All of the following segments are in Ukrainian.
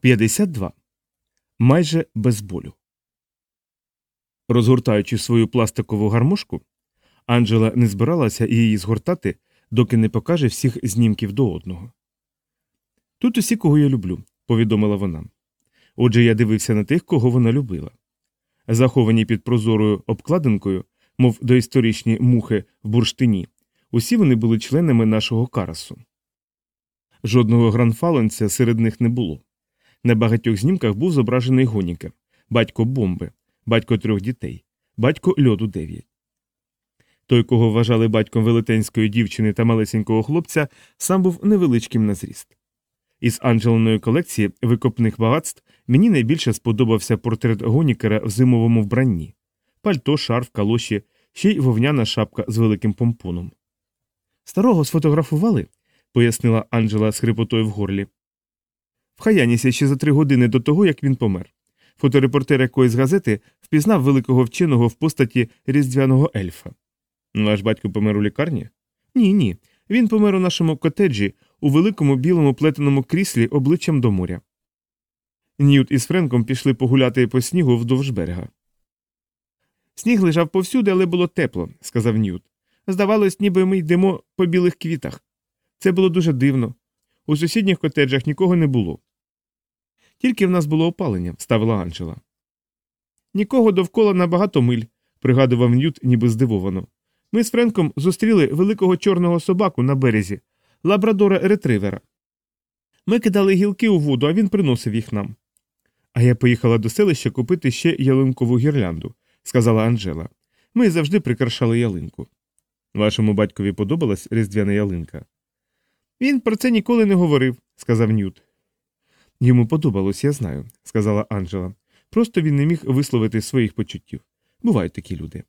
52. Майже без болю. Розгортаючи свою пластикову гармошку, Анджела не збиралася її згортати, доки не покаже всіх знімків до одного. Тут усі, кого я люблю, повідомила вона. Отже, я дивився на тих, кого вона любила. Заховані під прозорою обкладинкою, мов доісторичні мухи в бурштині, усі вони були членами нашого карасу. Жодного гранфалонця серед них не було. На багатьох знімках був зображений Гонікер, батько бомби, батько трьох дітей, батько льоду 9. Той, кого вважали батьком велетенської дівчини та малесенького хлопця, сам був невеличким на зріст. Із Анджелиної колекції викопних багатств мені найбільше сподобався портрет Гонікера в зимовому вбранні пальто, шарф, калоші, ще й вовняна шапка з великим помпоном. Старого сфотографували, пояснила Анджела з хрипотою в горлі. В Хаянісі ще за три години до того, як він помер. Фоторепортер якоїсь газети впізнав великого вченого в постаті різдвяного ельфа. Ваш батько помер у лікарні? Ні, ні. Він помер у нашому котеджі у великому білому плетеному кріслі обличчям до моря. Ньют із Френком пішли погуляти по снігу вздовж берега. Сніг лежав повсюди, але було тепло, сказав Ньют. Здавалось, ніби ми йдемо по білих квітах. Це було дуже дивно. У сусідніх котеджах нікого не було. Тільки в нас було опалення, ставила Анджела. Нікого довкола на багато миль, пригадував Ньют, ніби здивовано. Ми з Френком зустріли великого чорного собаку на березі, лабрадора ретривера. Ми кидали гілки у воду, а він приносив їх нам. А я поїхала до селища купити ще ялинкову гірлянду, сказала Анджела. Ми завжди прикрашали ялинку. Вашому батькові подобалась різдвяна ялинка? Він про це ніколи не говорив, сказав Нют. Йому подобалось, я знаю, сказала Анджела. Просто він не міг висловити своїх почуттів. Бувають такі люди.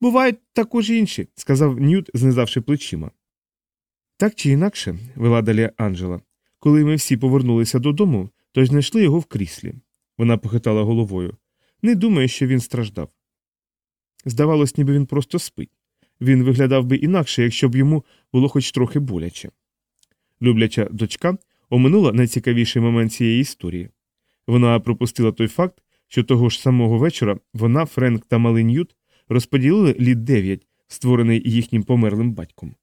Бувають також інші, сказав Нют, знизавши плечима. Так чи інакше, вела далі Анджела, коли ми всі повернулися додому, то знайшли його в кріслі. Вона похитала головою. Не думаю, що він страждав. Здавалось, ніби він просто спить. Він виглядав би інакше, якщо б йому було хоч трохи боляче. Любляча дочка оминула найцікавіший момент цієї історії. Вона пропустила той факт, що того ж самого вечора вона, Френк та малий Ньют розподілили літ 9, створений їхнім померлим батьком.